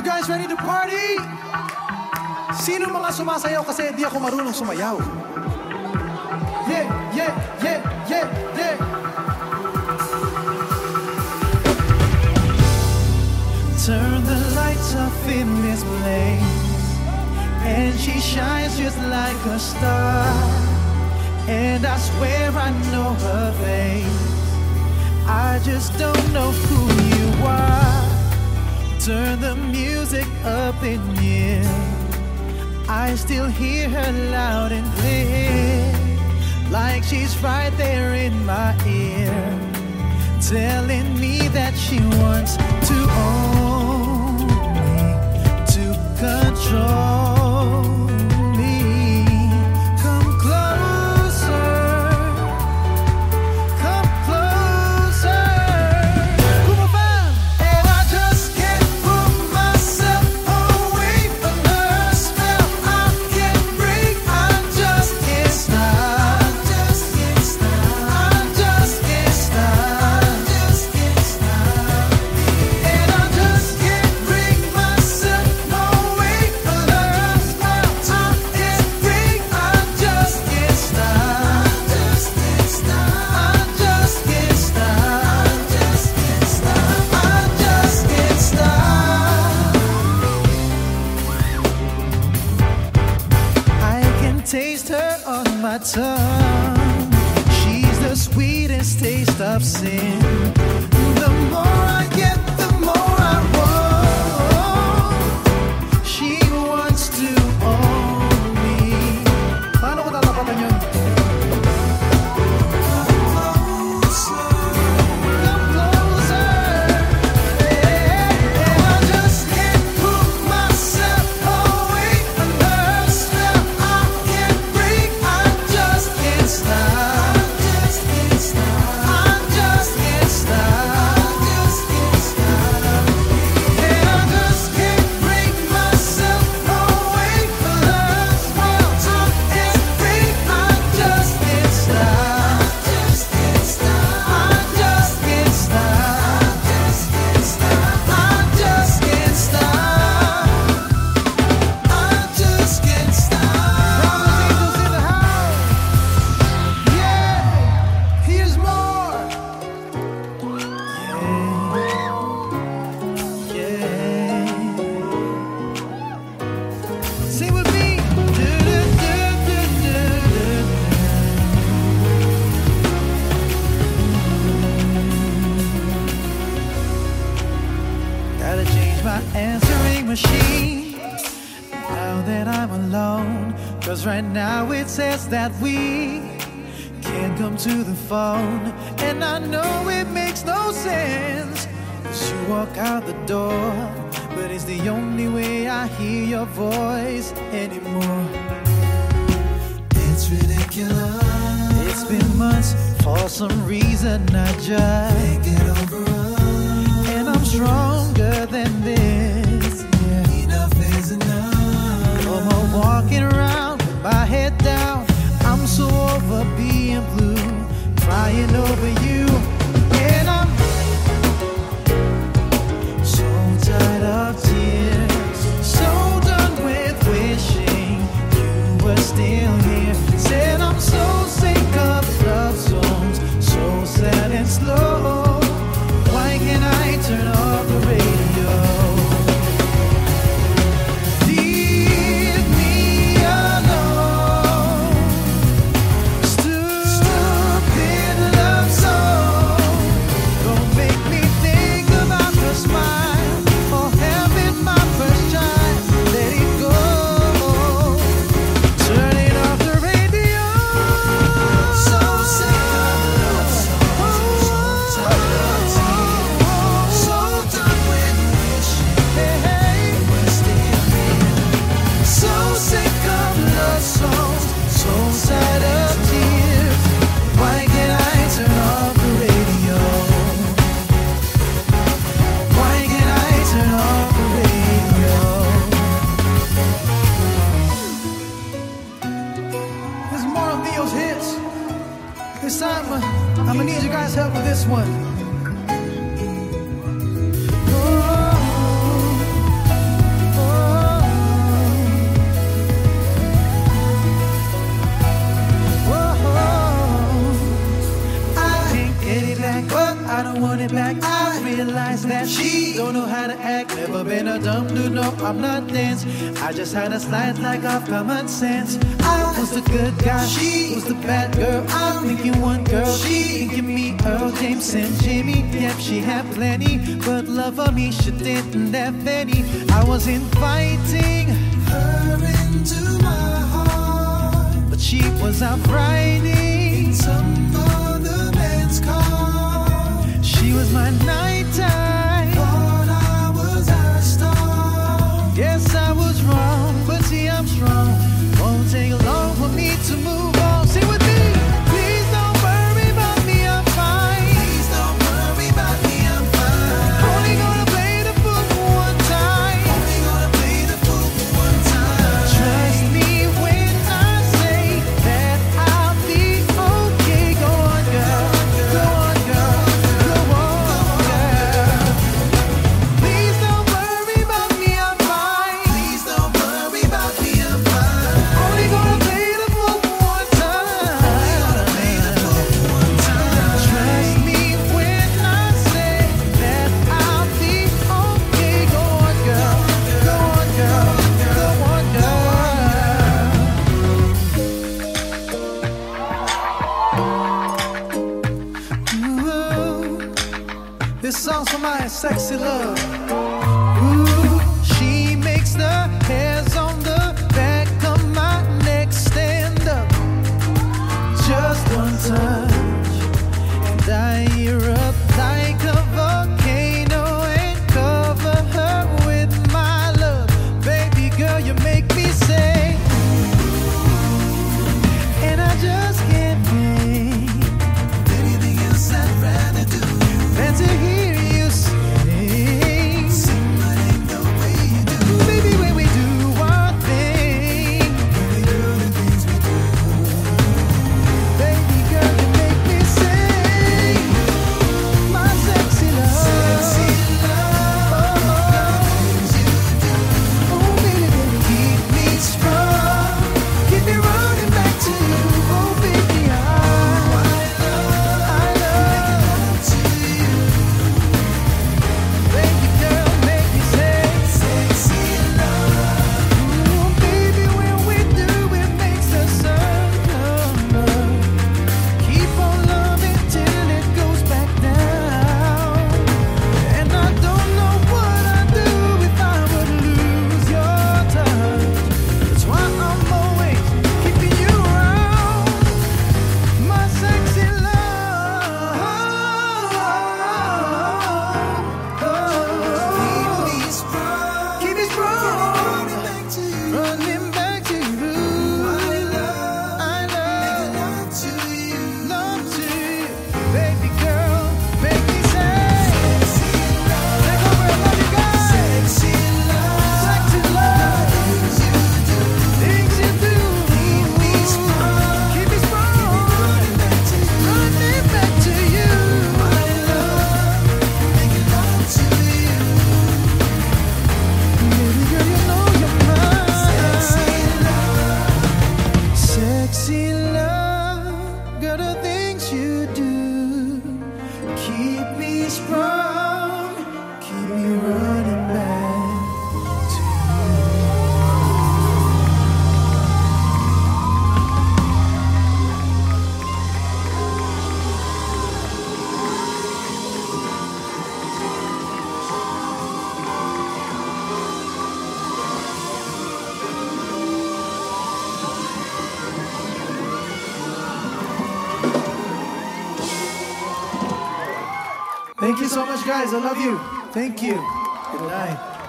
You guys ready to party? Sino mga sumasayaw kasi di ako marunong sumayaw? Yeah, yeah, yeah, yeah, yeah. Turn the lights off in this place And she shines just like a star And I swear I know her face I just don't know who you are up in here. I still hear her loud and clear Like she's right there in my ear Telling me that she wants to own tongue. She's the sweetest taste of sin. My answering machine now that I'm alone. Cause right now it says that we can't come to the phone. And I know it makes no sense. Cause you walk out the door. But it's the only way I hear your voice anymore. It's ridiculous. It's been months for some reason I just stronger than this. Yeah. Enough is enough. No more walking around with my head down. I'm so over being blue, crying over you. More hits. This time, uh, I'm gonna need you guys' help with this one. want it back. I realize that she don't know how to act. Never been a dumb dude, no, I'm not dense. I just had a slight like of common sense. I was the good guy, she was the bad girl. I'm thinking one girl, she thinking me, Earl James and Jimmy. Yep, she had plenty, but love of me, she didn't have any. I was inviting her into my heart, but she was out Some she was my nighttime. Thought I was a star. Yes. I This song's for my sexy love. so much, guys. I love you. Thank you. Good night.